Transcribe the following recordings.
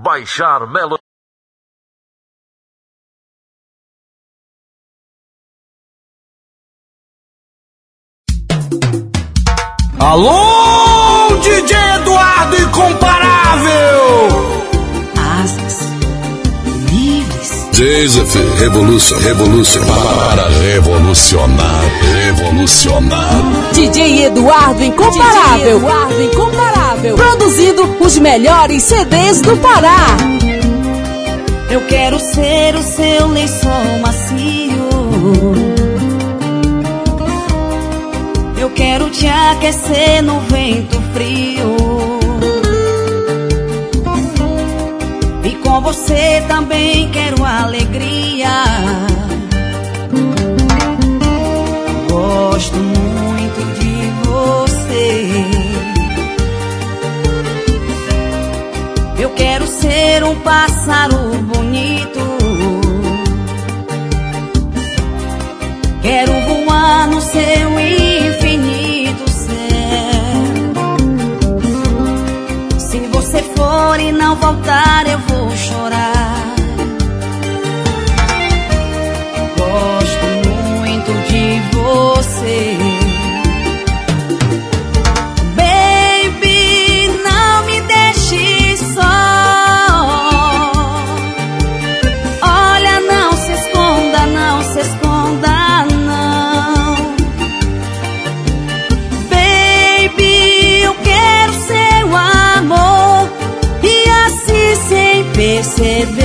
baixar Melo. Alô, DJ Eduardo Incomparável! Asas livres. Joseph Revolution, Revolution. Para revolucionar, revolucionar. DJ Eduardo Incomparável. DJ Eduardo Incomparável. Produzindo os melhores CDs do Pará. Eu quero ser o seu lençol macio eu quero te aquecer no vento frio. E com você também quero alegria. Gosto um pássaro bonito. Quero voar no seu for e não voltar, eu vou perceber,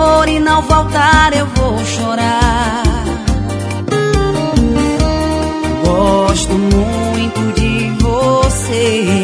for e não voltar, eu vou chorar. Gosto muito de você.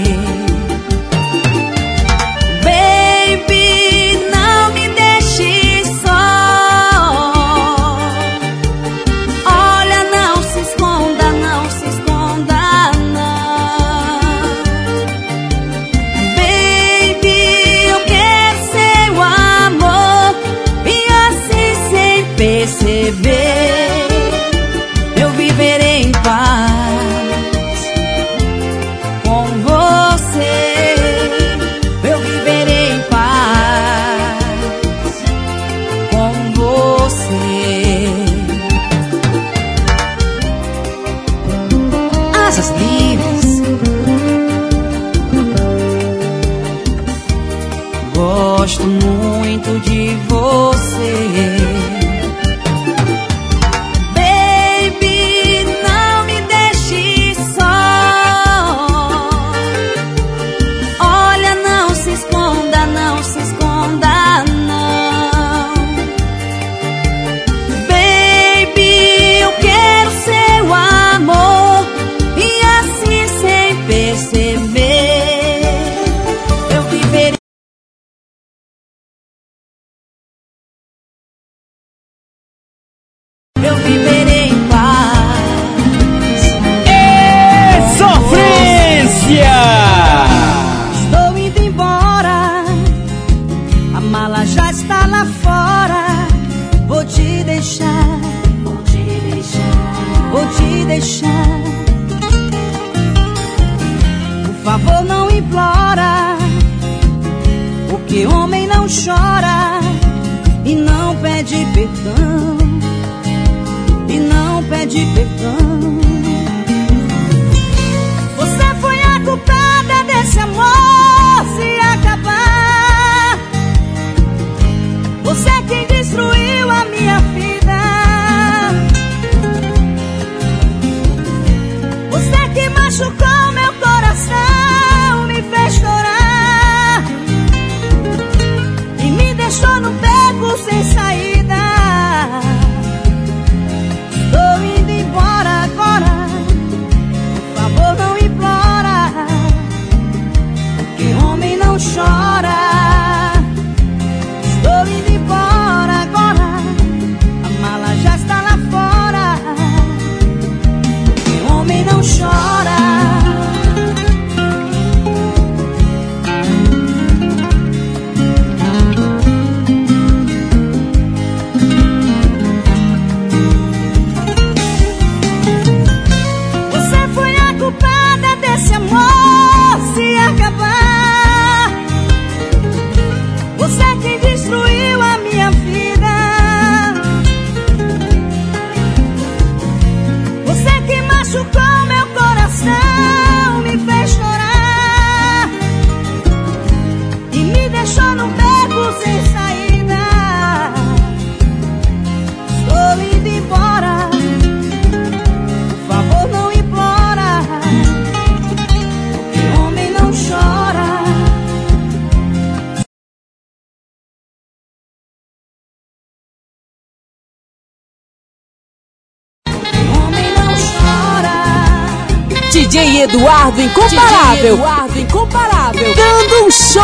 Eduardo Incomparável. Eduardo Incomparável. Dando um show.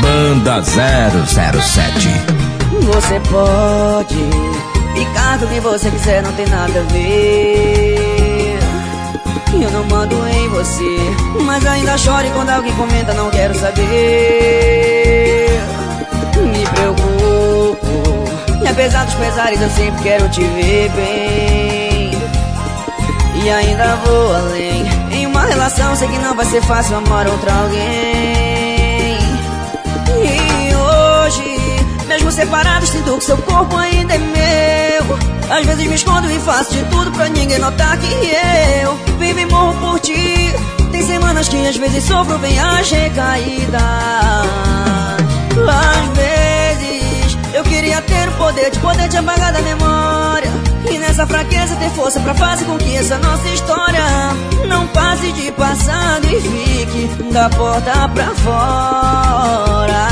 Banda 007. Você pode ficar com quem você quiser, não tem nada a ver. Eu não mando em você, mas ainda chore quando alguém comenta, não quero saber. Me preocupo, e apesar dos pesares, eu sempre quero te ver bem. E ainda vou além. Relação, sei que não vai ser fácil amar outra alguém. E hoje, mesmo separados, sinto que seu corpo ainda é meu. Às vezes me escondo e faço de tudo pra ninguém notar que eu vivo e morro por ti. Tem semanas que às vezes sofro bem as recaídas. Às vezes eu queria ter o poder de poder te apagar da memória. E nessa fraqueza ter força pra fazer com que essa nossa história não passe de passado e fique da porta pra fora.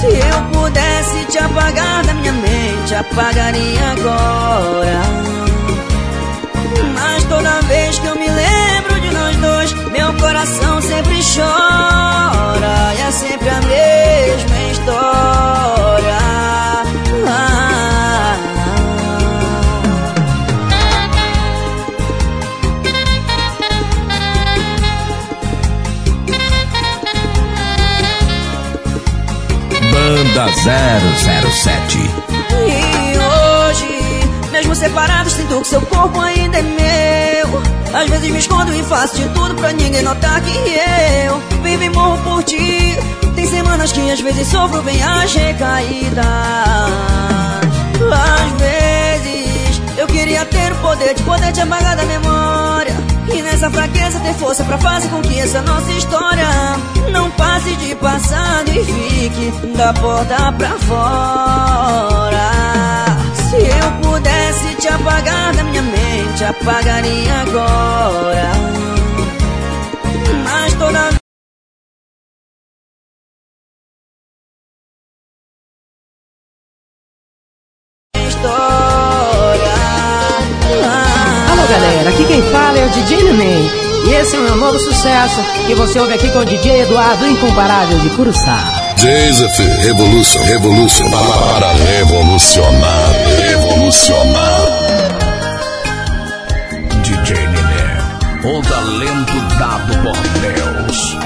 Se eu pudesse te apagar da minha mente, apagaria agora. Mas toda vez que eu me lembro de nós dois, meu coração sempre chora. E é sempre a mesma história. Banda 007. E hoje, mesmo separados, sinto que seu corpo ainda é meu. Às vezes me escondo e faço de tudo pra ninguém notar que eu vivo e morro por ti. Tem semanas que às vezes sofro bem as recaídas. Às vezes eu queria ter o poder de poder te apagar da memória. E nessa fraqueza ter força pra fazer com que essa nossa história não passe de passado e fique da porta pra fora. Se eu pudesse te apagar da minha mente, apagaria agora. Mas toda aqui quem fala é o DJ Neném. E esse é o meu novo sucesso que você ouve aqui com o DJ Eduardo Incomparável de Curuçá. Joseph Revolution, Revolution, para revolucionar, revolucionar. DJ Nené, o talento dado por Deus.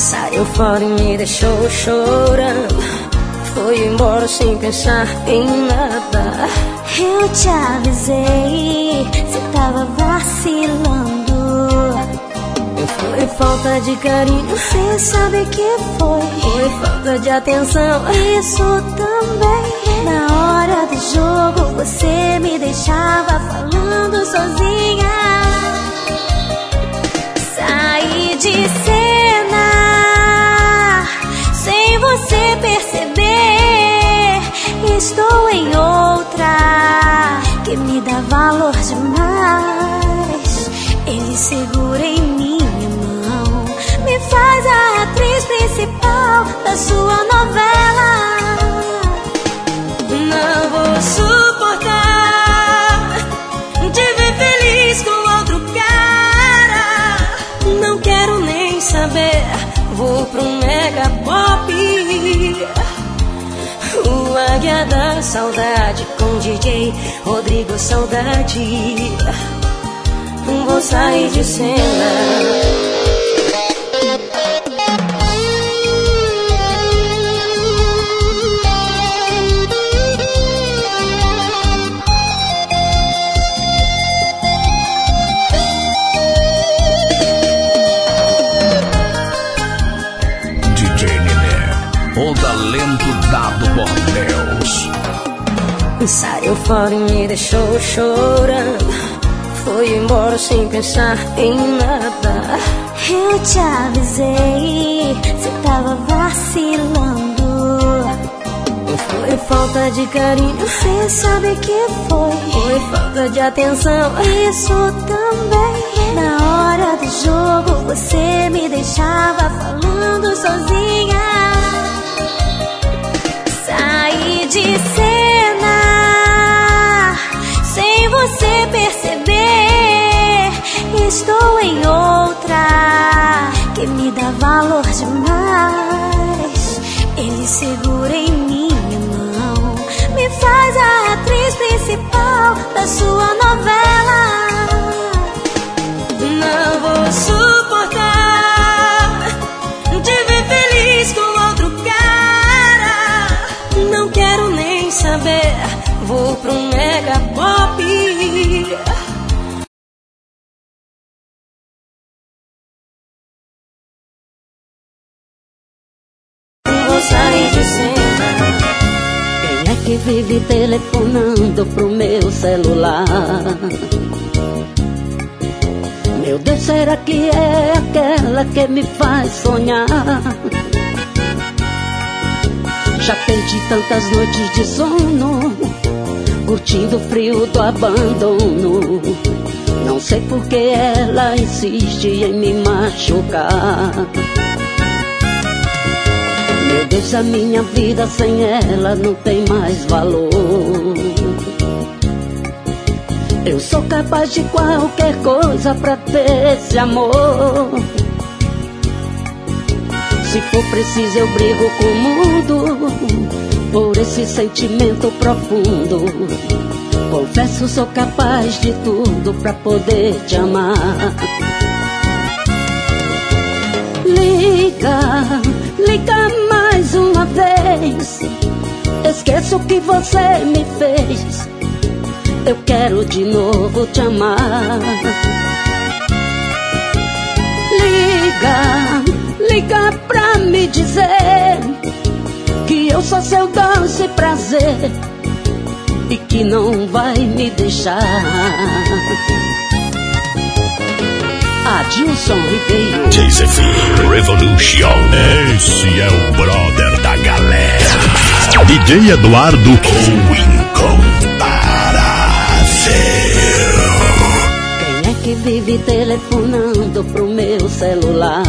Saiu fora e me deixou chorando. Foi embora sem pensar em nada. Eu te avisei, você tava vacilando. Foi falta de carinho, Você sabe que foi. foi falta de atenção. Isso também. Na hora do jogo, você me deixava falando sozinha. Saí de cena, sem você perceber. Estou em outra que me dá valor demais. Ele segura em minha mão, me faz a atriz principal da sua novela. Águia da saudade com DJ Rodrigo Saudade. Vou sair de cena. Fora e me deixou chorando. Foi embora sem pensar em nada. Eu te avisei, você tava vacilando. Foi falta de carinho, você sabe que foi. Foi falta de atenção, isso também. Na hora do jogo você me deixava falando sozinha. Saí de cena você perceber, estou em outra que me dá valor demais. Ele segura em minha mão, me faz a atriz principal da sua novela. Vive telefonando pro meu celular. Meu Deus, será que é aquela que me faz sonhar? Já perdi tantas noites de sono, curtindo o frio do abandono. Não sei por que ela insiste em me machucar. Meu Deus, a minha vida sem ela não tem mais valor. Eu sou capaz de qualquer coisa pra ter esse amor. Se for preciso, eu brigo com o mundo por esse sentimento profundo. Confesso, sou capaz de tudo pra poder te amar. Liga, liga mais uma vez. Esqueça o que você me fez. Eu quero de novo te amar. Liga, liga pra me dizer que eu sou seu doce prazer e que não vai me deixar. Adilson Ribeiro. JCF Revolution. Esse é o brother da galera. DJ Eduardo, o incomparável. Quem é que vive telefonando pro meu celular?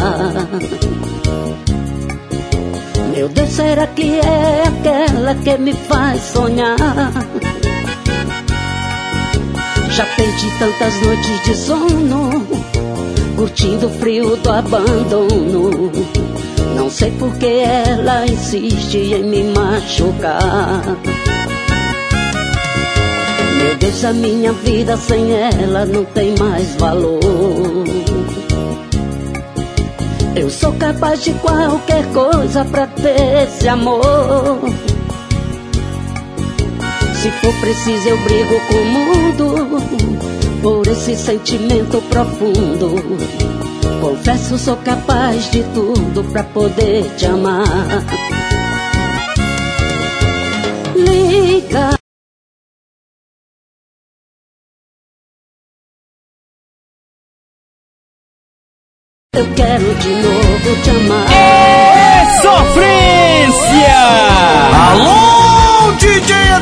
Meu Deus, será que é aquela que me faz sonhar? Já perdi tantas noites de sono curtindo o frio do abandono. Não sei por que ela insiste em me machucar. Meu Deus, a minha vida sem ela não tem mais valor. Eu sou capaz de qualquer coisa pra ter esse amor. Se for preciso, eu brigo com o mundo por esse sentimento profundo. Confesso, sou capaz de tudo pra poder te amar. Liga. Eu quero de novo te amar. É sofrência! Alô, DJ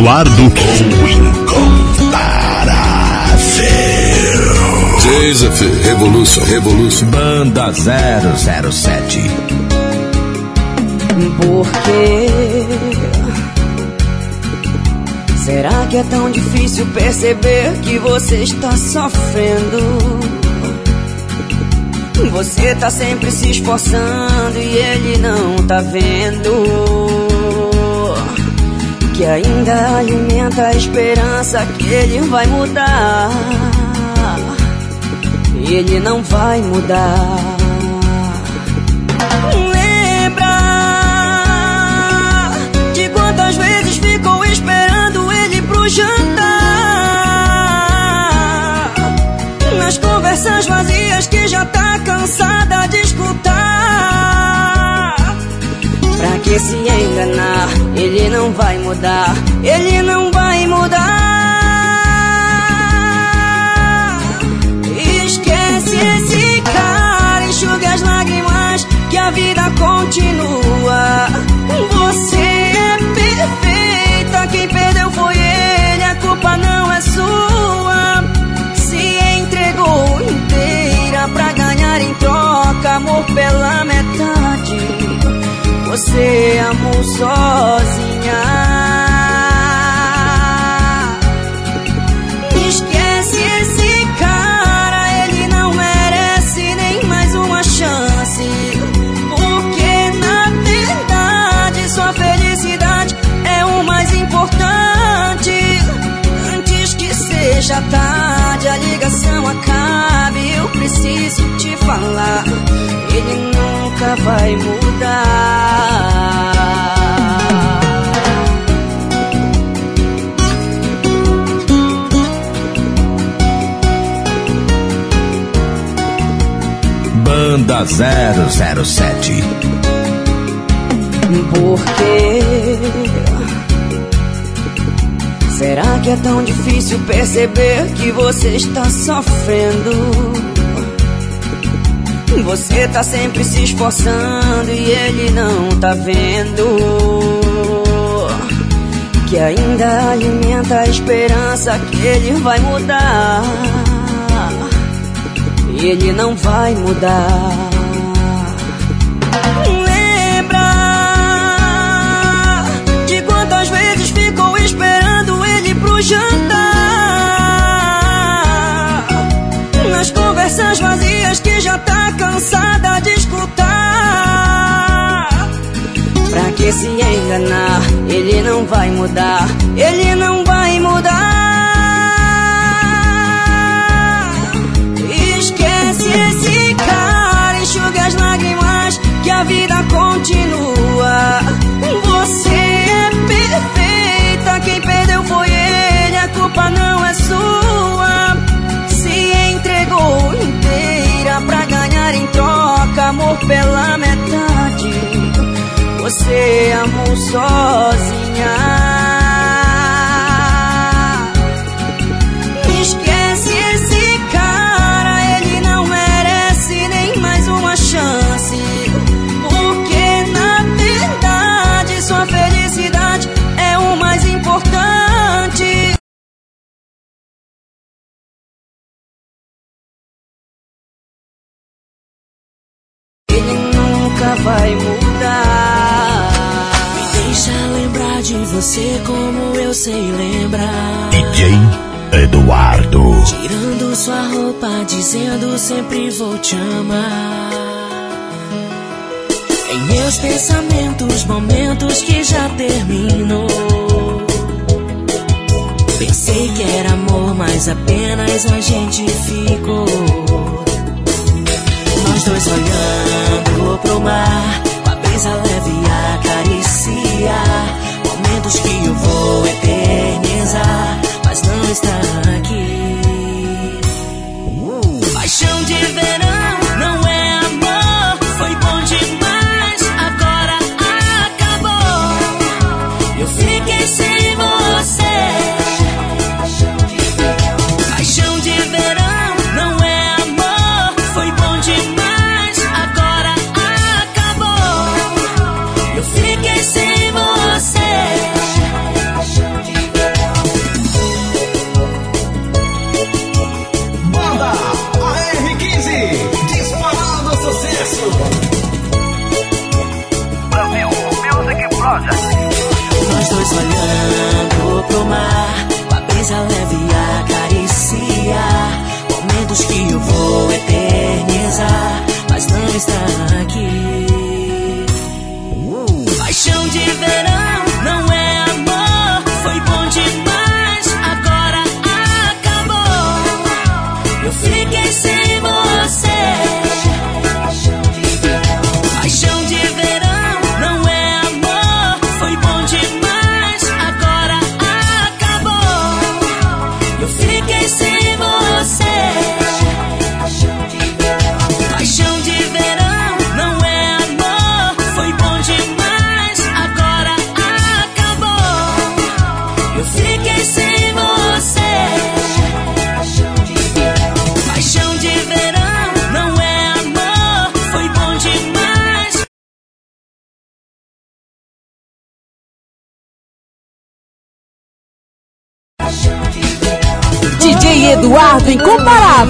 Eduardo o incomparável. Joseph Revolution, Revolution. Banda 007. Por quê? Será que é tão difícil perceber que você está sofrendo? Você tá sempre se esforçando e ele não tá vendo. Que ainda alimenta a esperança que ele vai mudar. Ele não vai mudar. Lembra de quantas vezes ficou esperando ele pro jantar? Nas conversas vazias que já tá cansada de escutar. Pra que se enganar? Ele não vai mudar. Ele não vai mudar. Esquece esse cara, enxuga as lágrimas que a vida continua. Você é perfeita, quem perdeu foi ele, a culpa não é sua. Se entregou inteira pra ganhar em troca amor pela metade. Você amou sozinha. Esquece esse cara, ele não merece nem mais uma chance. Porque na verdade sua felicidade é o mais importante. Antes que seja tarde, a ligação acabe. Eu preciso te falar, ele nunca vai mudar. Banda 007. Por quê? Será que é tão difícil perceber que você está sofrendo? Você tá sempre se esforçando e ele não tá vendo. Que ainda alimenta a esperança que ele vai mudar. E ele não vai mudar. Lembra de quantas vezes ficou esperando ele pro jantar? Cansada de escutar. Pra que se enganar? Ele não vai mudar. Ele não vai mudar. Esquece esse cara, enxuga as lágrimas que a vida continua. Você é perfeita, quem perdeu foi ele, a culpa não é sua. Se entregou inteira amor pela metade. Você amou sozinha. você como eu sei lembrar. DJ Eduardo. Tirando sua roupa, dizendo sempre vou te amar. Em meus pensamentos, momentos que já terminou. Pensei que era amor, mas apenas a gente ficou. Nós dois olhando pro mar, com a brisa leve acaricia momentos que eu vou eternizar, mas não está aqui. Uh. Paixão de verão. Rosa. Nós dois sonhando.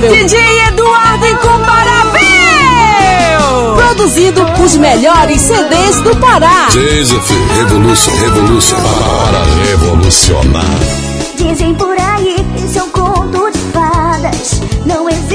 incomparável. DJ Eduardo Incomparável! Produzido os melhores CDs do Pará. Joseph Revolution, Revolution, para revolucionar. Dizem por aí que um conto de fadas, não existe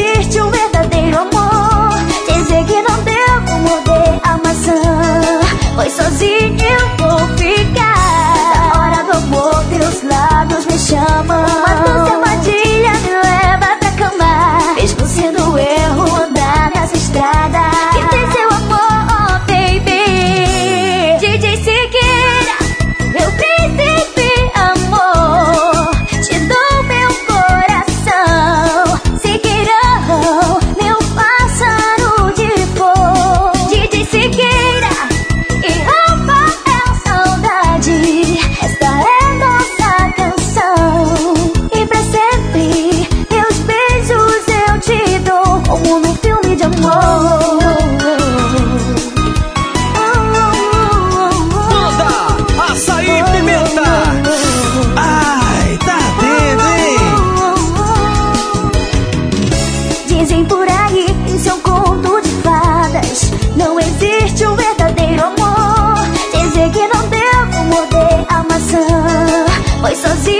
sozinho.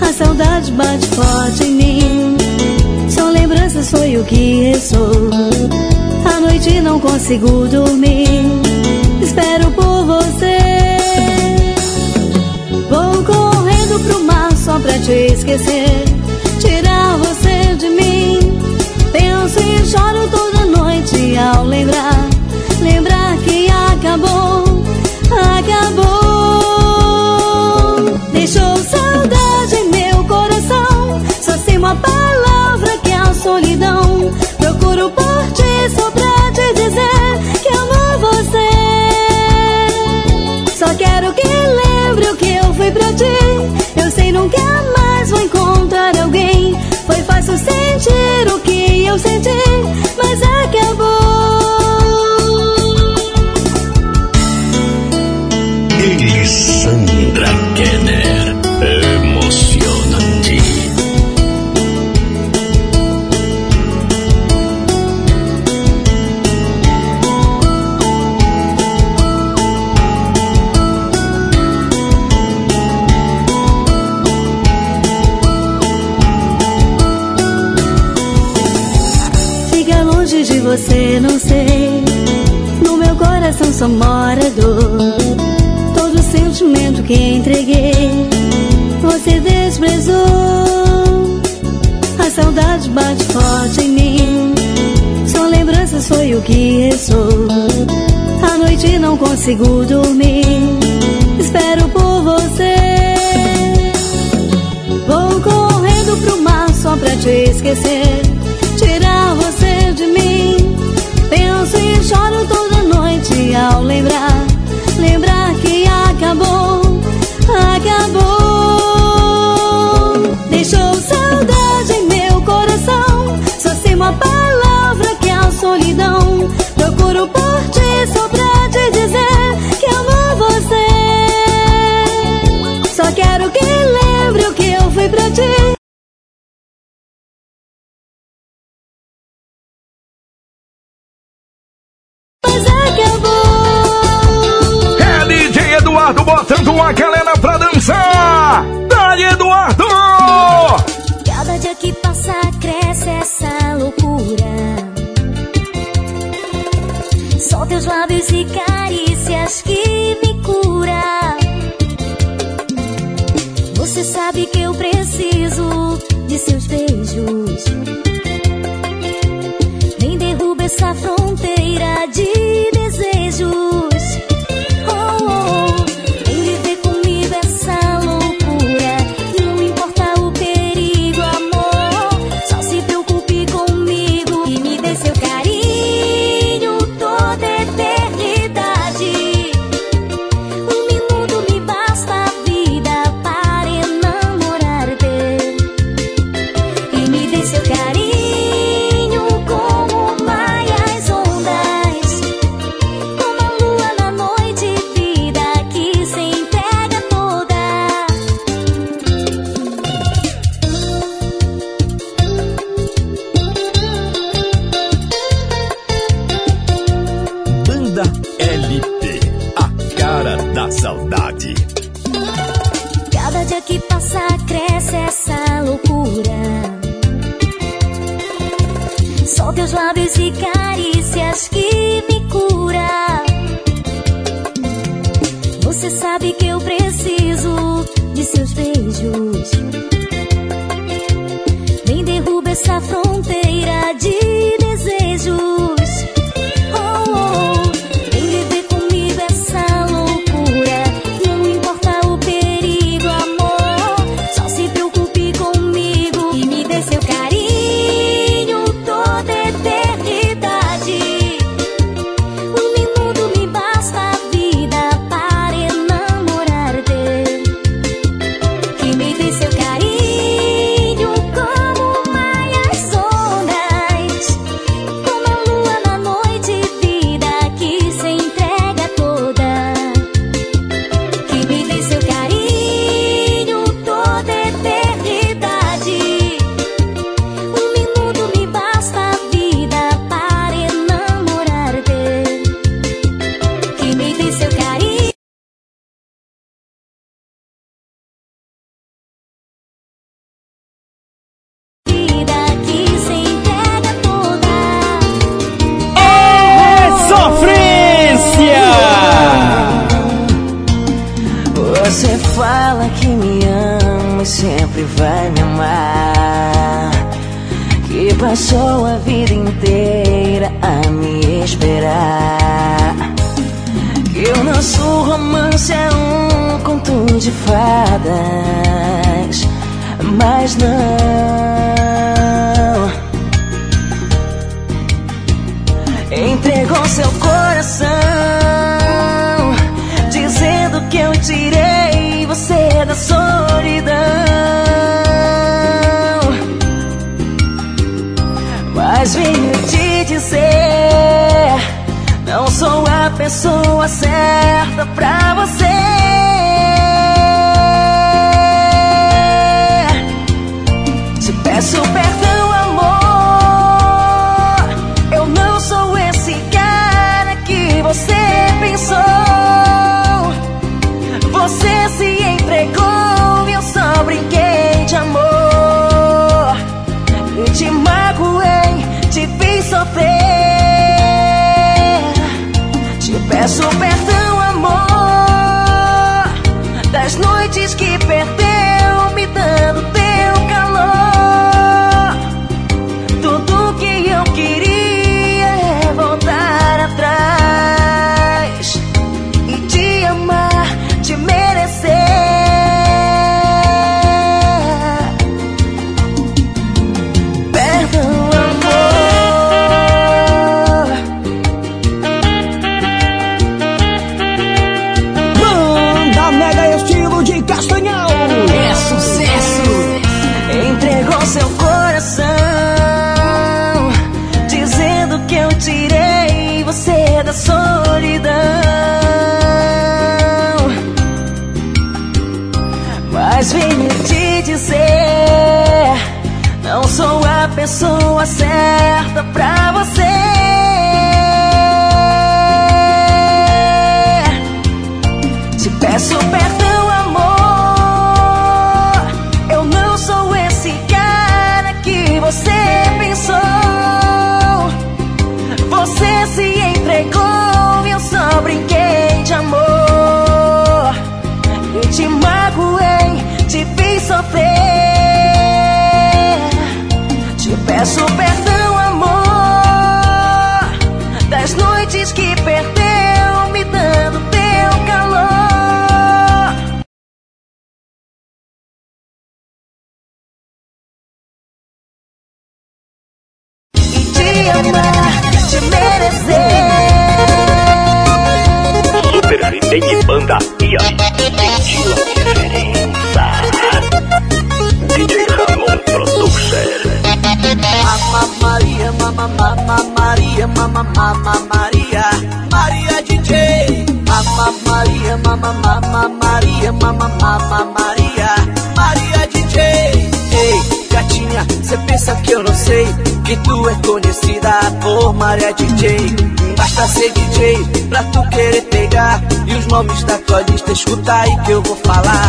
A saudade bate forte em mim. Só lembranças foi o que sou. À noite não consigo dormir. Espero por você. Vou correndo pro mar só pra te esquecer. Tirar você de mim. Penso e choro toda noite ao lembrar. Lembrar que acabou. Acabou deixou saudade em meu coração. Só sei uma palavra que é a solidão. Procuro por ti só pra te dizer que amo você. Só quero que lembre o que eu fui pra ti. Eu sei nunca mais vou encontrar alguém. Foi fácil sentir o que sou. À noite não consigo dormir. Espero por você. Vou correndo pro mar só pra te esquecer. Tirar você de mim. Penso e choro toda noite ao lembrar. Lembrar que acabou. Acabou. só pra te dizer que amo você. Só quero que lembre o que eu fui pra ti. Mas acabou. É, é DJ Eduardo botando uma galera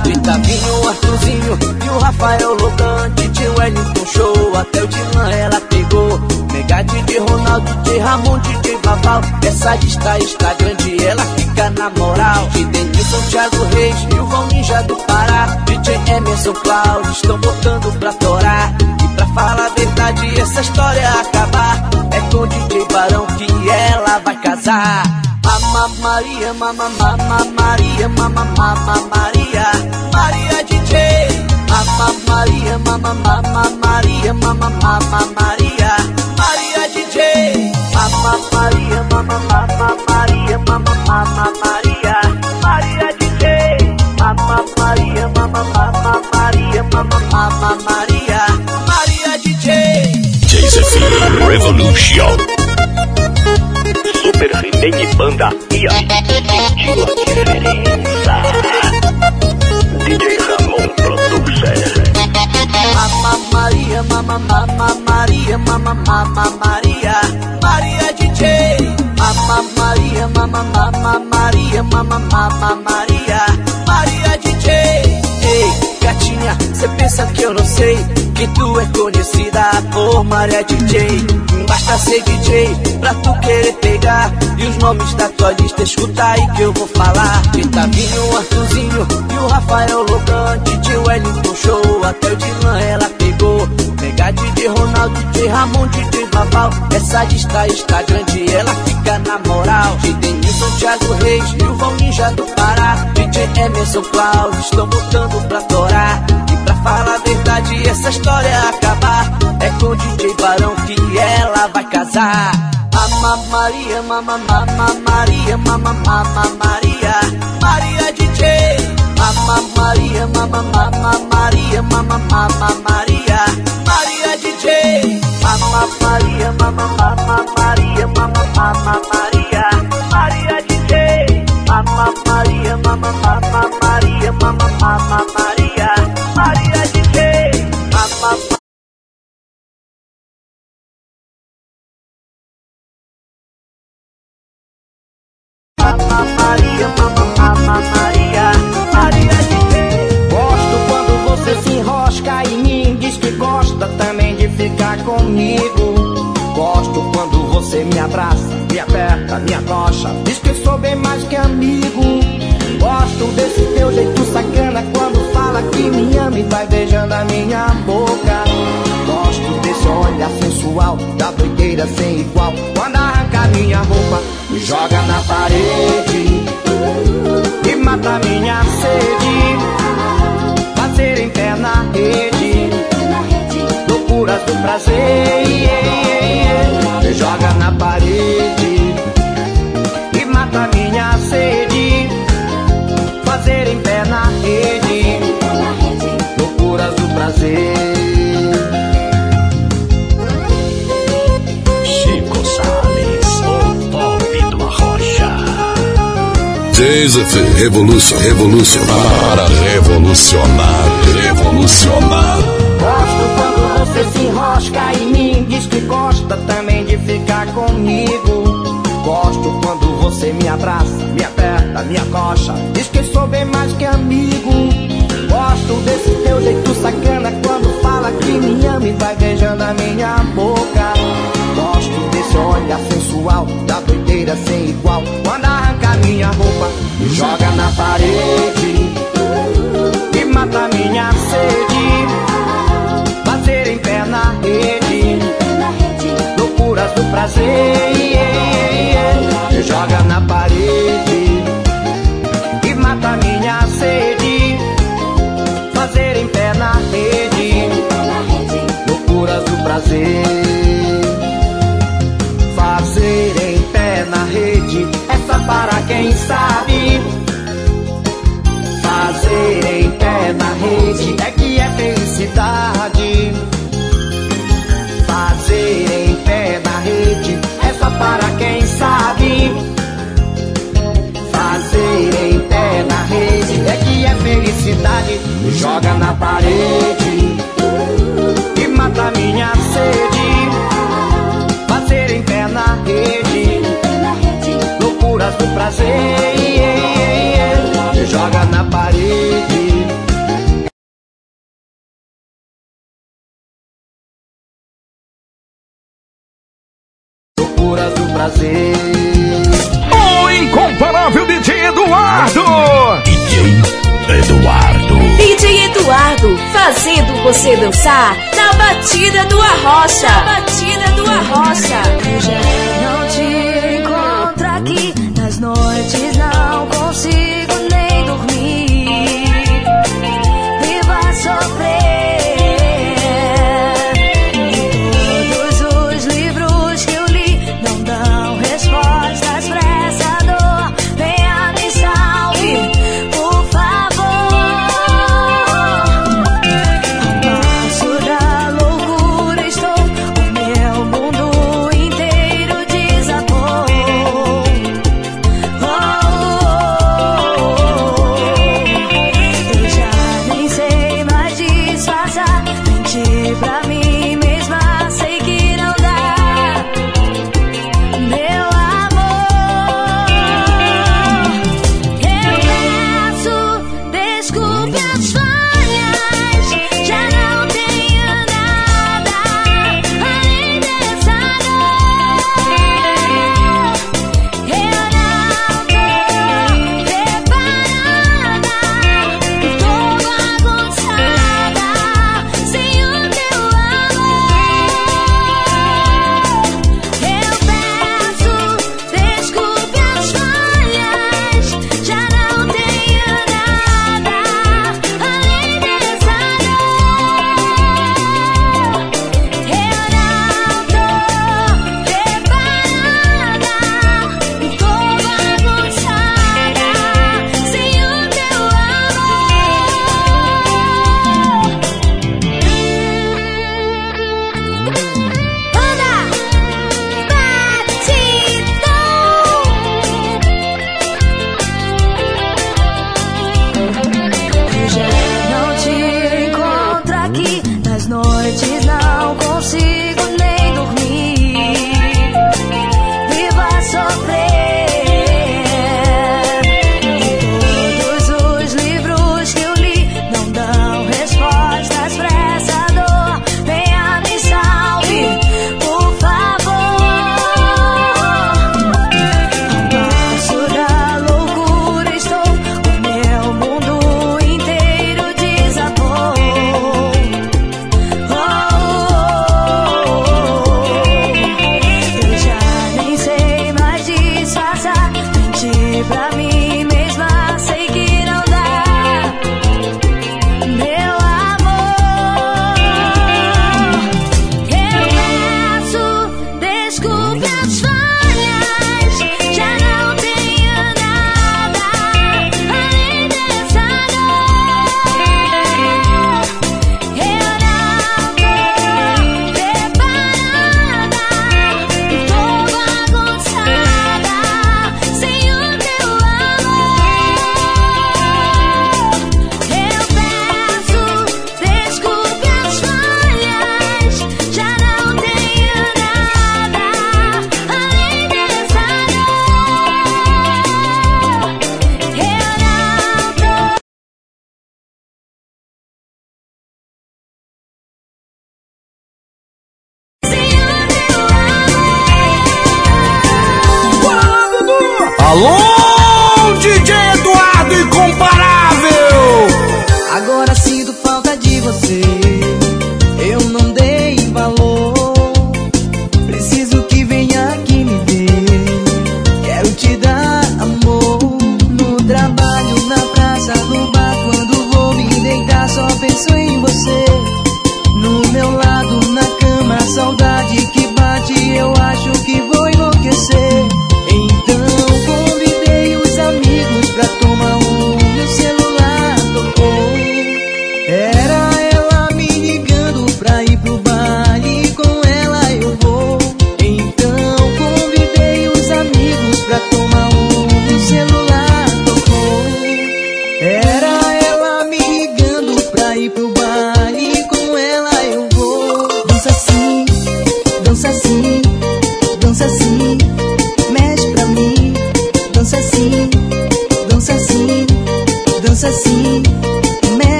falar. De Tavinho, Arthurzinho e o Rafael Logan, DJ Wellington Show, até o Dylan ela pegou. Mega DJ Ronaldo, DJ Ramon, DJ Baval, essa lista está grande, ela fica na moral. E Denilson, Thiago Reis e o Ninja do Pará, DJ Emerson Cláudio estão botando pra torar. E pra falar a verdade, essa história acabar, é com o DJ Barão que ela vai casar. Mama Maria, mama mama Maria, mama mama Maria. Mama Maria, mama mama Maria, mama mama Maria, Maria DJ. Mama Maria, mama mama Maria, mama mama Maria, Maria DJ. Mama Maria, mama mama Maria, mama mama Maria, Maria DJ. JZF Revolution. Super He-Man e Banda. E aí, sentiu a diferença? Mama Maria, mama mama Maria, mama mama Maria, Maria DJ. Mama Maria, mama mama Maria, mama mama Maria, gatinha, cê pensa que eu não sei que tu é conhecida por Maria DJ. Basta ser DJ pra tu querer pegar e os nomes da tua lista escuta aí que eu vou falar. De Tavinho, Arthurzinho e o Rafael Logan, DJ Wellington Show, até o Dylan ela pegou. Mega DJ Ronaldo, DJ Ramon, DJ Baval, essa lista está grande, ela fica na moral. De Denilson, Thiago Reis e o Val Ninja do Pará, DJ Emerson Cláudio estão botando pra torar. E pra falar a verdade, essa história acabar, é com o DJ Barão que ela vai casar. Mama Maria, mama mama Maria, mama mama Maria, Maria DJ. Mama Maria, mama mama Maria, mama mama Maria, Maria DJ. Mama Maria, mama mama Maria, mama mama Maria. Mama Maria, mama Maria, mama Maria, Maria. Mama Mama Maria, mama Maria, Maria DJ. Gosto quando você se enrosca em mim, diz que gosta também de ficar comigo. Você me abraça, me aperta, me acocha, diz que sou bem mais que amigo. Gosto desse teu jeito sacana quando fala que me ama e vai beijando a minha boca. Gosto desse olhar sensual, da doideira sem igual. Quando arranca minha roupa, me joga na parede e mata minha sede. Fazer em pé na rede, loucuras do prazer. Me joga na parede JZF Revolution, Revolution, para revolucionar, revolucionar. Gosto quando você se enrosca em mim, diz que gosta também de ficar comigo. Gosto quando você me abraça, me aperta, me acocha, diz que sou bem mais que amigo. Gosto desse teu jeito sacana quando fala que me ama e vai beijando a minha boca. Gosto desse olhar sensual, da doideira sem igual. Quando arranca minha roupa, joga na parede e mata minha sede. Bater em pé na rede, loucuras do prazer. joga na parede e mata minha sede. Fazer em pé na rede, loucuras do prazer. Fazer em pé na rede, essa para quem sabe. Fazer em pé na rede é que é felicidade. Fazer em pé na rede, essa para quem sabe. Fazer em pé na rede é que é felicidade. Joga na parede e mata minha sede. Loucuras do prazer. Joga na parede. Loucuras do prazer. O incomparável DJ Eduardo! DJ Eduardo. DJ Eduardo, fazendo você dançar na batida do arrocha. Na batida do arrocha.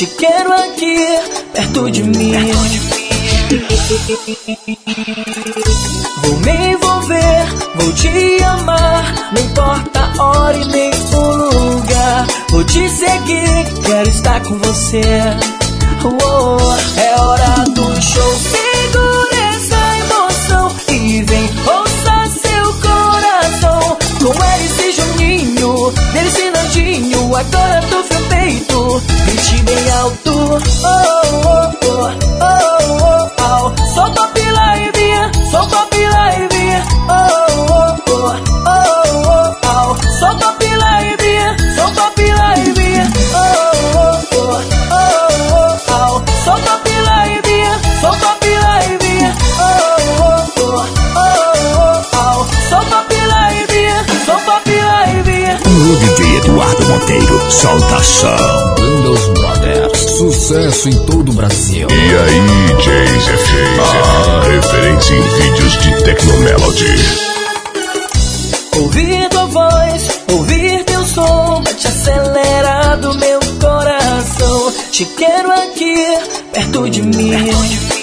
Te quero aqui, perto de mim. Vou me envolver, vou te amar. Não importa a hora e nem o lugar. Vou te seguir, quero estar com você. Oh, oh é hora do show. Segura essa emoção e vem ouça seu coração. Com é e Juninho, Nelis e Nandinho, agora tu alto. Oh, oh, oh, oh, oh, oh. Solta a pila e vinha, solta a pila e vinha. Oh, oh, oh, oh, oh, oh. Solta a pila e vinha, solta a pila e vinha. Oh, oh, oh, oh, oh, oh. Solta a pila e vinha, solta a pila e vinha. Oh, oh, oh, oh, oh, oh. Solta a pila e vinha, solta a pila e vinha. Eduardo Monteiro solta som. Windows Brothers. Sucesso em todo o Brasil. E aí, Jay a referência em vídeos de Tecnomelody. Ouvir tua voz, ouvir teu som, te acelera do meu coração. Te quero aqui, perto de mim.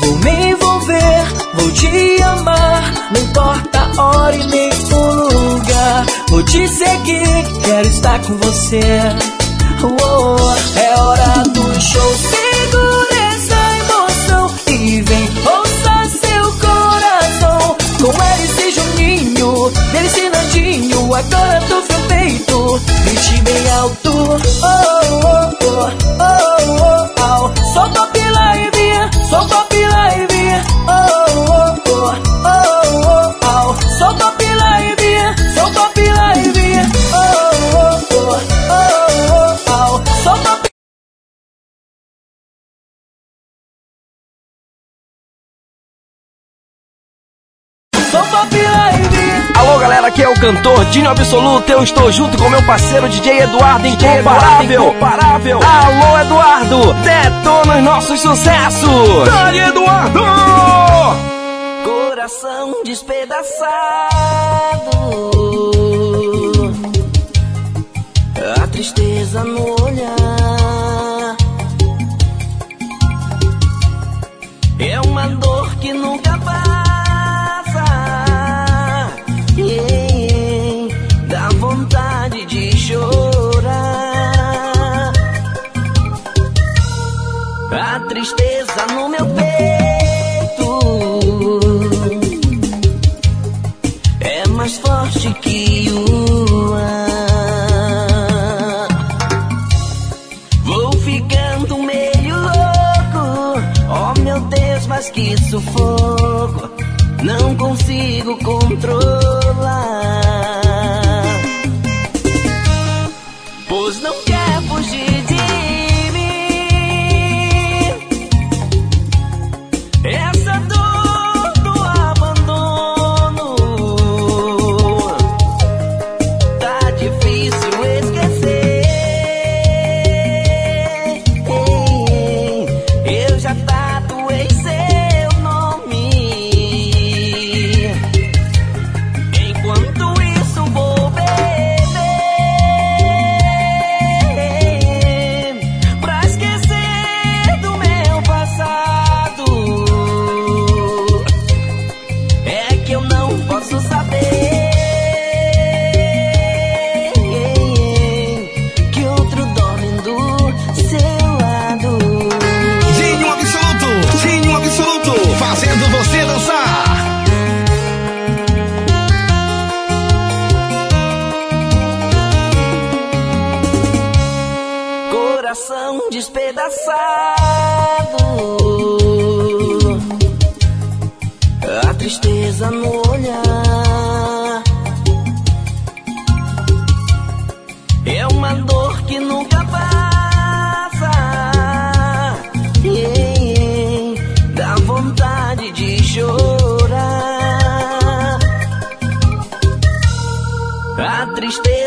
Vou me envolver, vou te amar, não importa a hora e nem o lugar. Vou te seguir, quero estar com você. Oh, é hora do show, segura essa emoção e vem ouça seu coração. Com Alice e Juninho, dele Nandinho, agora do seu peito, grite bem alto. Oh, oh, oh, oh, oh, vinha, solta a pila e vinha. Oh, oh, oh, oh, oh, oh. Solta a pila e vinha, solta a pila e vinha. Oh, oh, oh, oh, oh, oh. Solta a pila Solta aqui é o cantor Dinho Absoluto. Eu estou junto com meu parceiro DJ Eduardo Incomparável. Incomparável. Alô Eduardo, detona os nossos sucessos. Dale, Eduardo! Coração despedaçado. A tristeza no olhar. Tristeza no meu peito é mais forte que o ar. Vou ficando meio louco. Oh meu Deus, mas que sufoco. Não consigo controlar.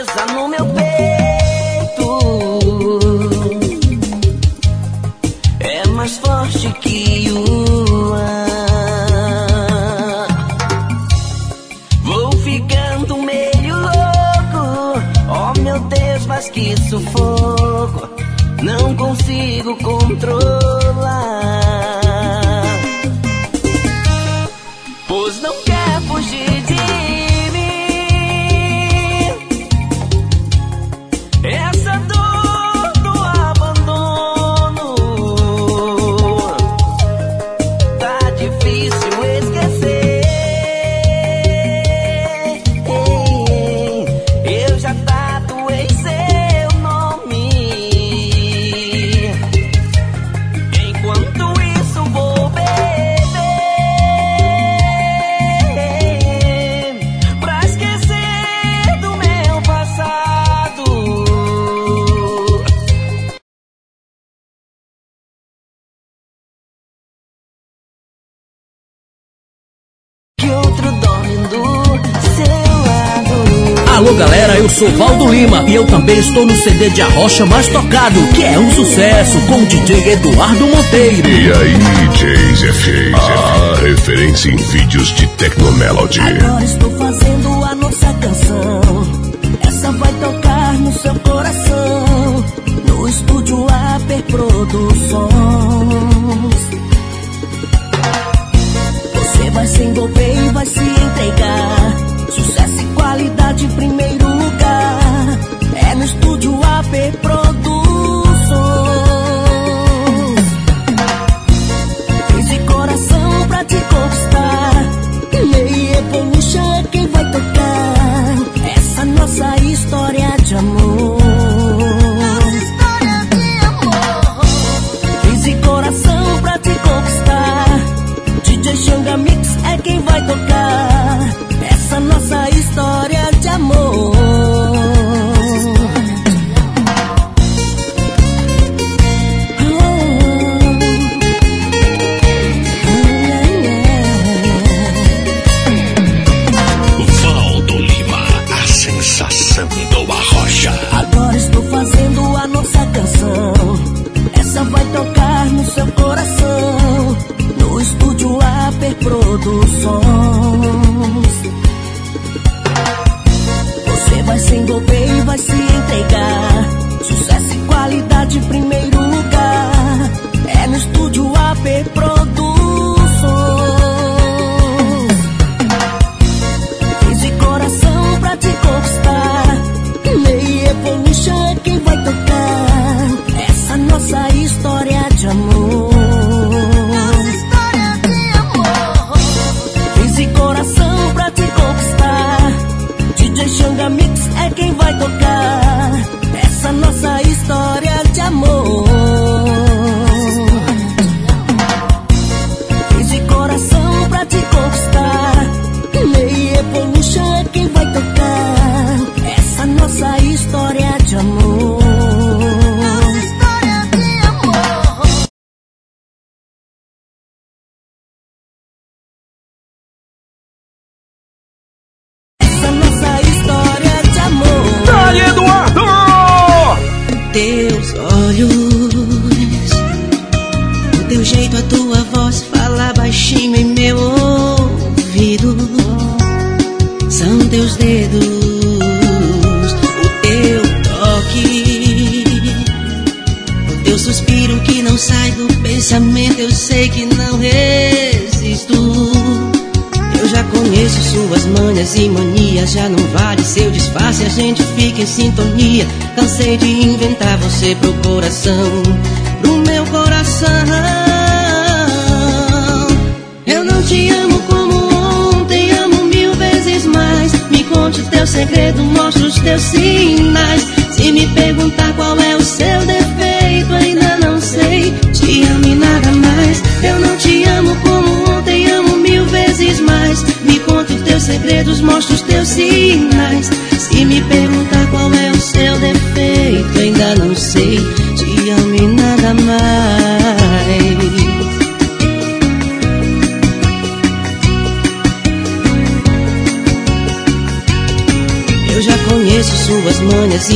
Tristeza no meu estou no CD de Arrocha mais tocado, que é um sucesso, com o DJ Eduardo Monteiro. E aí, DJs a referência em vídeos de Tecnomelody. Agora estou fazendo a nossa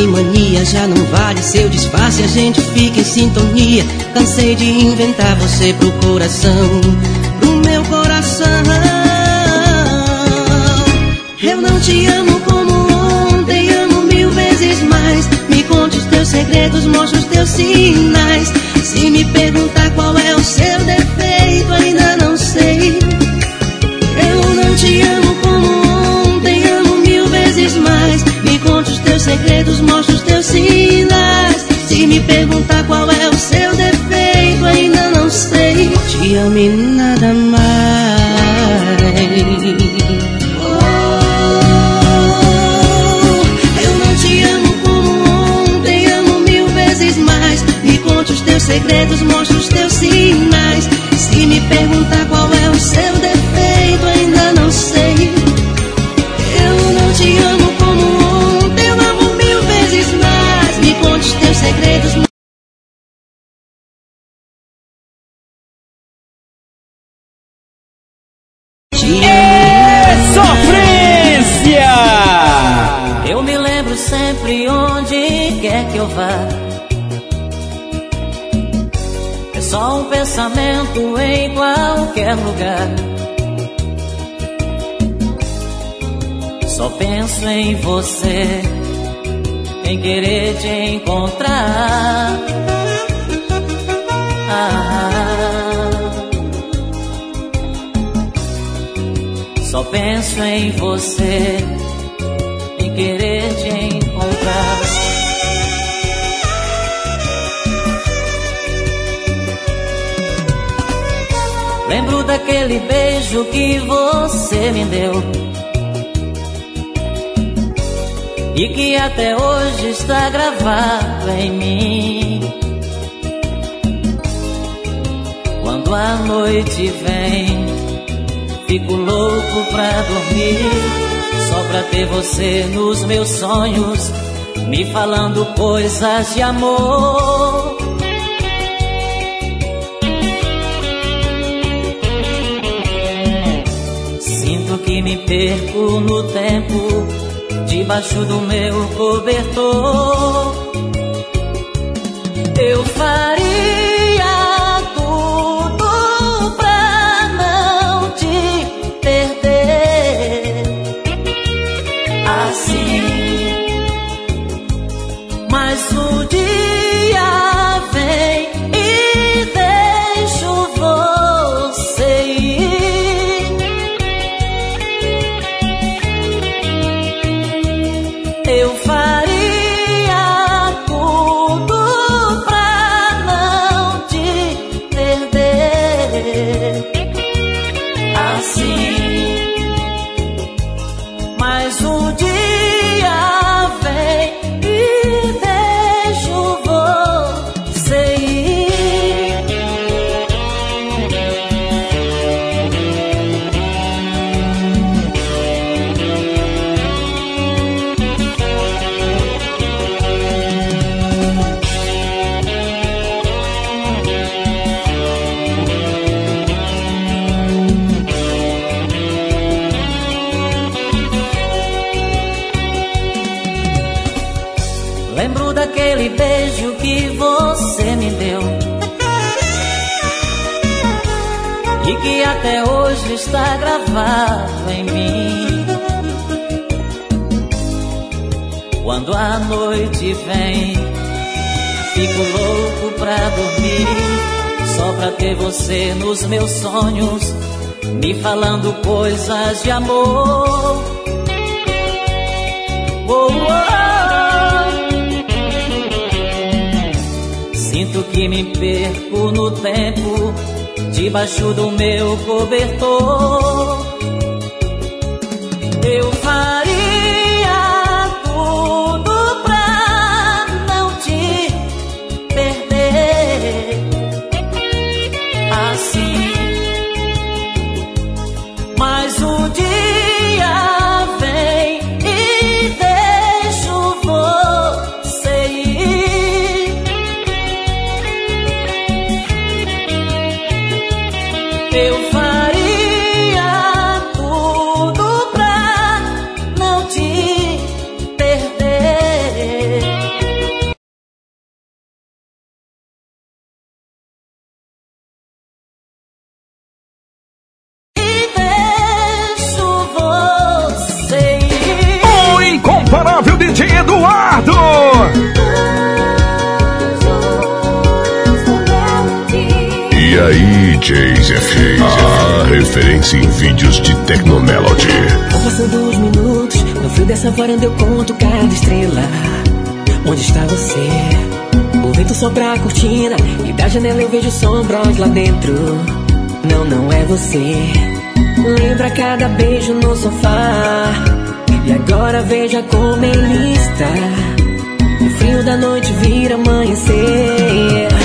mania, já não vale seu disfarce, a gente fica em sintonia. Cansei de inventar você pro coração, pro meu coração. Eu não te amo como ontem, amo mil vezes mais. Me conte os teus segredos, mostra os teus sinais. Se me perguntar dedos mostra os teus sinais. Se me perguntar qual é o seu defeito, ainda não sei. Te amo e nada mais. Eu não te amo como ontem, amo mil vezes mais. Me conte os teus segredos, mostra os teus sinais. Penso em você, em querer te encontrar. Lembro daquele beijo que você me deu. E que até hoje está gravado em mim. Quando a noite vem, fico louco pra dormir. Só pra ter você nos meus sonhos, me falando coisas de amor. Sinto que me perco no tempo, debaixo do meu cobertor. Eu faria gravado em mim. Quando a noite vem, fico louco pra dormir. Só pra ter você nos meus sonhos, me falando coisas de amor. Oh, oh. Sinto que me perco no tempo, debaixo do meu cobertor. Dentro. Não, não é você. Lembra cada beijo no sofá. E agora veja como ele está. O frio da noite vira amanhecer.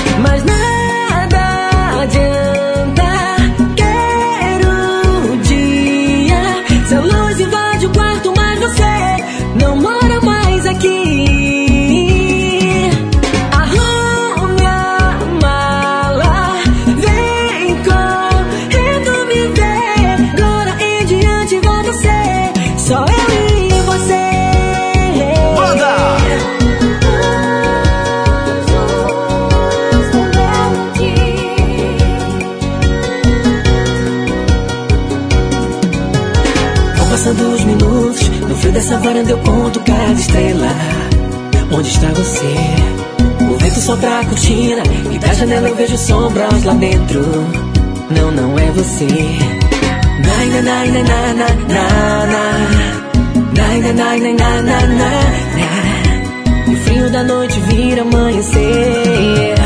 Vendo, eu conto cada estrela. Onde está você? O vento sopra a cortina e da janela eu vejo sombras lá dentro. Não, não é você. Nai, na, nai, na, na, na, na, na. Nai, na, nai, na, na, na, na, na. E o frio da noite vira amanhecer.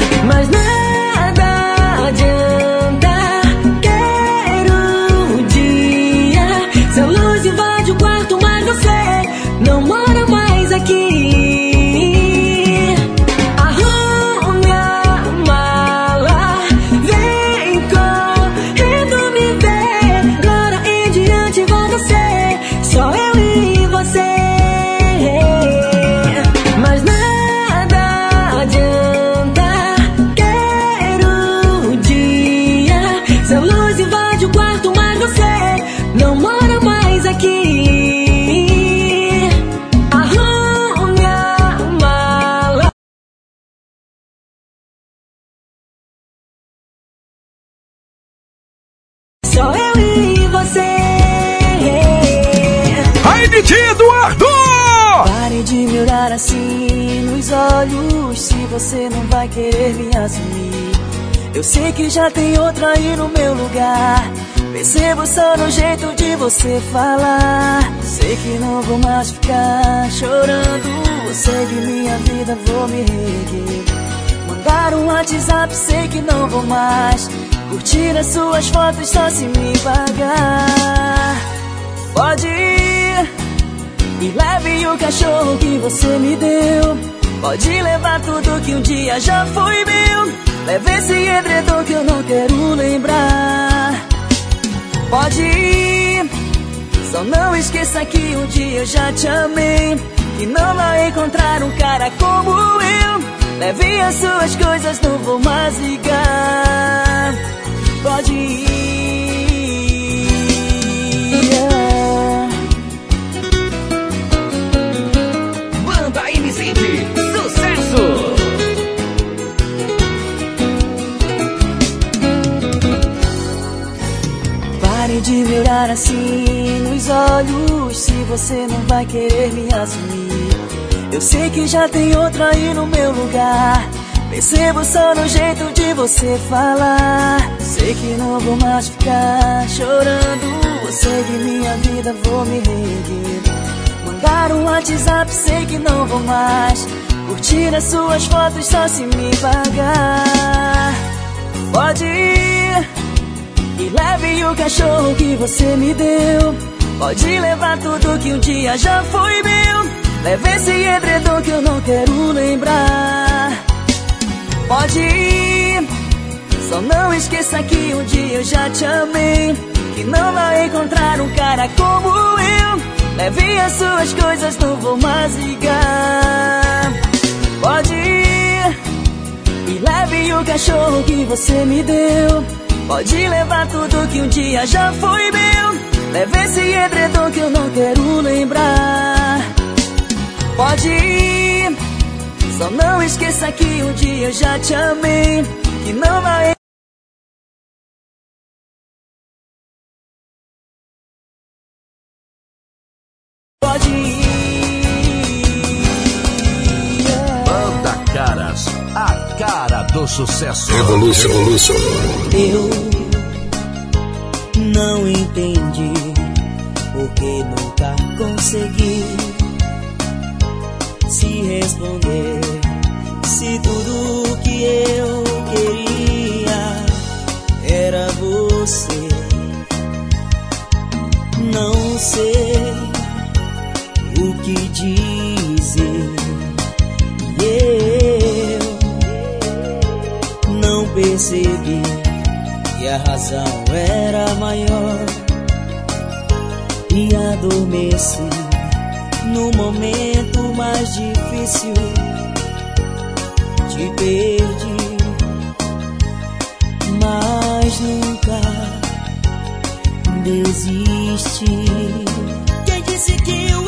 Já tem outra aí no meu lugar. Percebo só no jeito de você falar. Sei que não vou mais ficar chorando. Sei que minha vida vou me reerguer. Mandar um WhatsApp, sei que não vou mais. Curtir as suas fotos só se me pagar. Pode ir e leve o cachorro que você me deu. Pode levar tudo que um dia já foi meu. Leve esse edredom que eu não quero lembrar. Pode ir, só não esqueça que um dia eu já te amei. E não vai encontrar um cara como eu. Leve as suas coisas, não vou mais ligar. Pode ir. De me olhar assim nos olhos Se você não vai querer me assumir. Eu sei que já tem outra aí no meu lugar Percebo só no jeito de você falar. Sei que não vou mais ficar chorando Sei que minha vida vou me reerguer. Mandar um WhatsApp, sei que não vou mais Curtir as suas fotos só se me pagar. Pode ir e leve o cachorro que você me deu. Pode levar tudo que um dia já foi meu. Leve esse edredom que eu não quero lembrar. Pode ir, só não esqueça que um dia eu já te amei. Que não vai encontrar um cara como eu. Leve as suas coisas, não vou mais ligar. Pode ir. E leve o cachorro que você me deu. Pode levar tudo que um dia já foi meu. Leve esse edredom que eu não quero lembrar. Pode ir. Só não esqueça que um dia eu já te amei. Que não vai. Eu não entendi porque nunca consegui se responder. A razão era maior e adormeci no momento mais difícil. Te perdi, mas nunca desisti. Quem disse que o